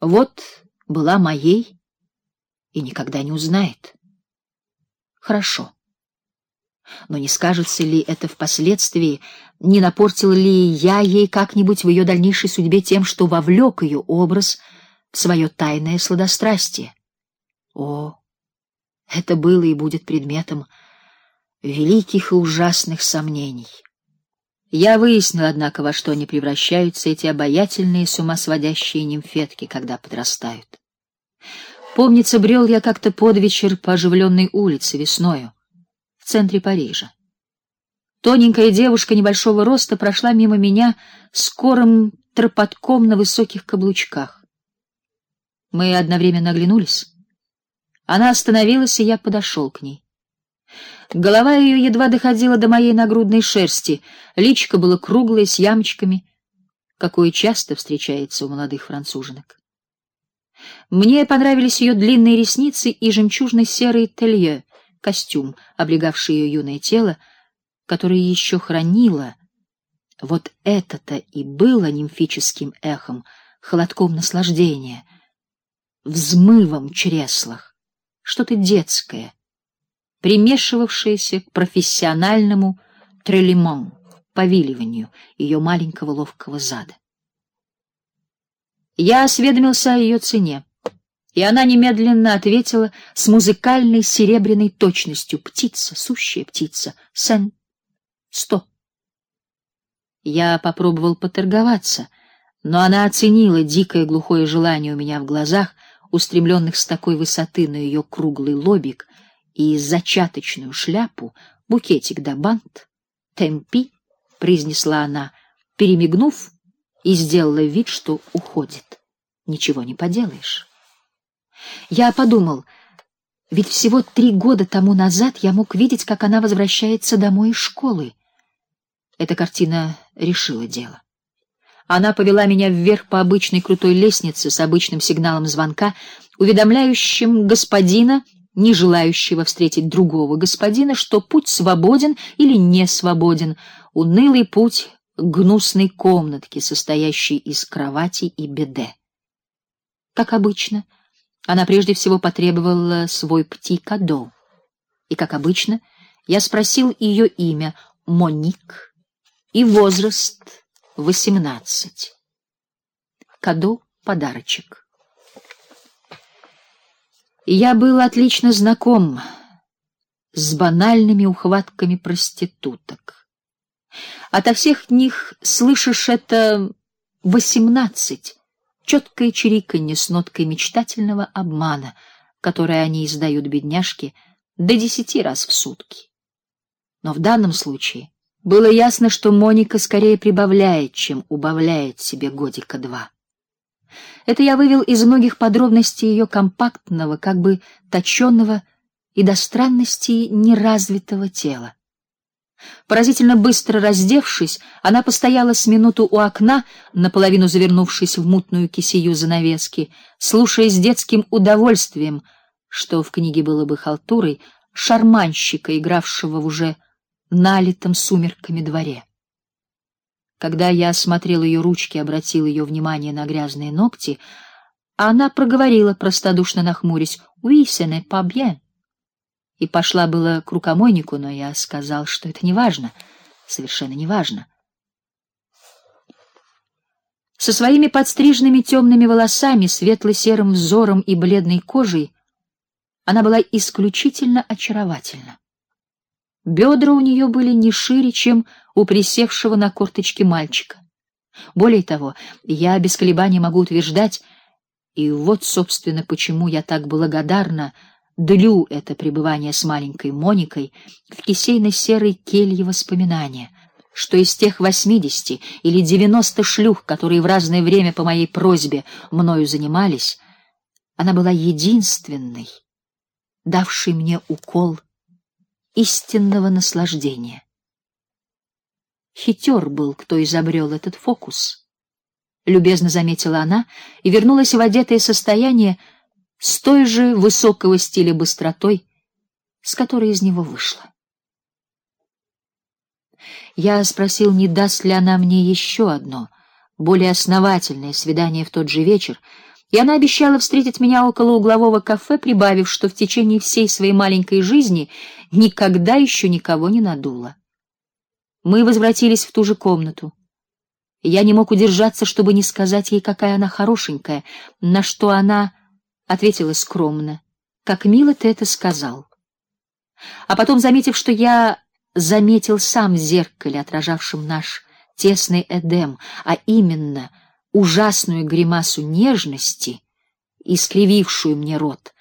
Вот была моей и никогда не узнает. Хорошо. Но не скажется ли это впоследствии, не напортил ли я ей как-нибудь в ее дальнейшей судьбе тем, что вовлек ее образ в свое тайное сладострастие? О, это было и будет предметом великих и ужасных сомнений. Я выяснил, однако, во что они превращаются, эти обаятельные, с ума сводящие нимфетки, когда подрастают. Помнится, брел я как-то под вечер по оживленной улице весною, в центре Парижа. Тоненькая девушка небольшого роста прошла мимо меня скорым тропотком на высоких каблучках. Мы одновременно оглянулись. Она остановилась, и я подошел к ней. Голова ее едва доходила до моей нагрудной шерсти, личико было круглое с ямочками, какое часто встречается у молодых француженок. Мне понравились ее длинные ресницы и жемчужно-серый телье, костюм, облегавший ее юное тело, которое еще хранило. Вот это-то и было нимфическим эхом, холодком наслаждения, взмывом чреслах, что-то детское, примешивавшееся к профессиональному трелемон, повиливанию ее маленького ловкого зада. Я осведомился о ее цене, и она немедленно ответила с музыкальной серебряной точностью: "Птица, сущая птица, сен сто". Я попробовал поторговаться, но она оценила дикое глухое желание у меня в глазах, устремленных с такой высоты на ее круглый лобик и зачаточную шляпу, букетик да бант. "Темпи", произнесла она, перемигнув и сделала вид, что уходит. Ничего не поделаешь. Я подумал, ведь всего три года тому назад я мог видеть, как она возвращается домой из школы. Эта картина решила дело. Она повела меня вверх по обычной крутой лестнице с обычным сигналом звонка, уведомляющим господина не желающего встретить другого господина, что путь свободен или не свободен, унылый путь гнусной комнатке, состоящей из кровати и беде. Как обычно, она прежде всего потребовала свой пти-кадо. И как обычно, я спросил ее имя Моник и возраст восемнадцать. Кадо подарочек. Я был отлично знаком с банальными ухватками проституток. Ото всех них слышишь это восемнадцать, четкое чириканье с ноткой мечтательного обмана, которое они издают бедняжки до десяти раз в сутки. Но в данном случае было ясно, что Моника скорее прибавляет, чем убавляет себе годика два. Это я вывел из многих подробностей ее компактного, как бы точенного и до странности неразвитого тела. Поразительно быстро раздевшись, она постояла с минуту у окна, наполовину завернувшись в мутную кисею занавески, слушая с детским удовольствием, что в книге было бы халтурой, шарманщика, игравшего в уже налитом сумерками дворе. Когда я осмотрел ее ручки, обратил ее внимание на грязные ногти, она проговорила простодушно нахмурясь: "Oui, ce n'est pas bien". И пошла было к рукомойнику, но я сказал, что это не важно, совершенно не важно. Со своими подстриженными темными волосами, светло-серым взором и бледной кожей она была исключительно очаровательна. Бедра у нее были не шире, чем у присевшего на корточки мальчика. Более того, я без колебаний могу утверждать, и вот, собственно, почему я так благодарна длю это пребывание с маленькой Моникой в кисейно-серой келье воспоминания, что из тех восьмидесяти или девяносто шлюх, которые в разное время по моей просьбе мною занимались, она была единственной, давшей мне укол истинного наслаждения. Хитер был, кто изобрел этот фокус. Любезно заметила она и вернулась в одетое состояние с той же высокого стиля быстротой, с которой из него вышла. Я спросил, не даст ли она мне еще одно, более основательное свидание в тот же вечер, и она обещала встретить меня около углового кафе, прибавив, что в течение всей своей маленькой жизни никогда еще никого не надула. Мы возвратились в ту же комнату. Я не мог удержаться, чтобы не сказать ей, какая она хорошенькая, на что она ответила скромно: "Как мило ты это сказал". А потом, заметив, что я заметил сам в зеркале, отражавшем наш тесный эдем, а именно ужасную гримасу нежности, искривившую мне рот.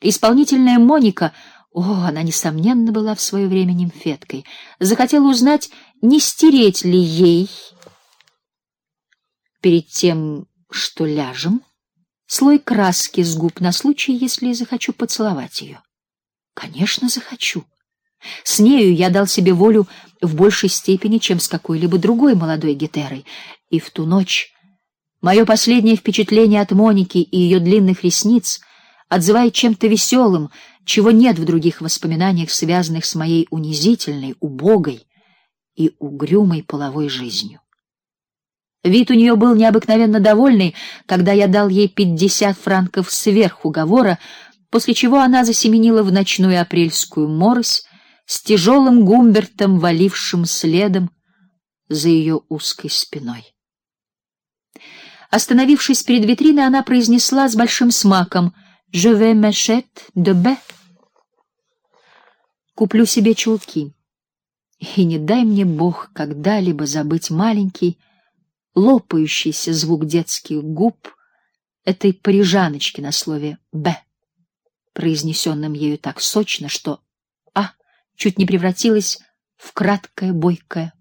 Исполнительная Моника, о, она несомненно была в свое время нимфеткой, захотела узнать, не стереть ли ей перед тем, что ляжем, слой краски с губ на случай, если захочу поцеловать ее. Конечно, захочу. С нею я дал себе волю в большей степени, чем с какой-либо другой молодой гетерой, и в ту ночь мое последнее впечатление от Моники и ее длинных ресниц отзывает чем-то веселым, чего нет в других воспоминаниях, связанных с моей унизительной, убогой и угрюмой половой жизнью. Вид у нее был необыкновенно довольный, когда я дал ей пятьдесят франков сверх уговора, после чего она засеменила в ночную апрельскую морось с тяжелым гумбертом, валившим следом за ее узкой спиной. Остановившись перед витриной, она произнесла с большим смаком: "Je vais m'acheter de bas". Куплю себе чулки. И не дай мне Бог когда-либо забыть маленький лопающийся звук детских губ этой парижаночки на слове «б», произнесенном ею так сочно, что чуть не превратилась в краткое бойкое